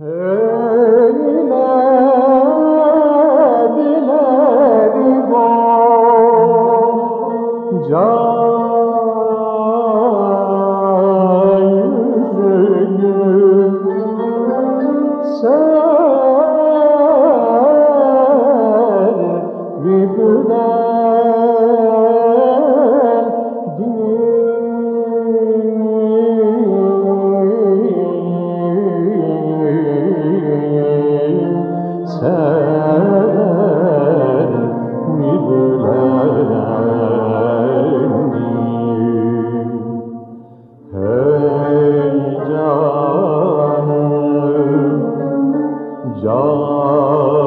Hey. John.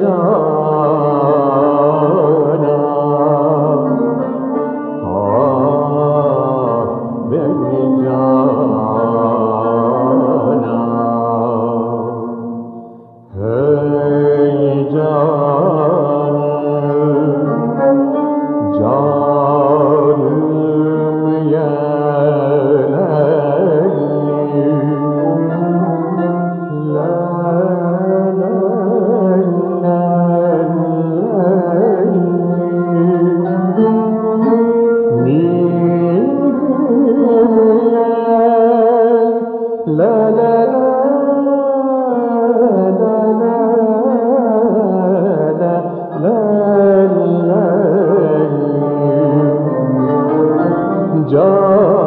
जा जा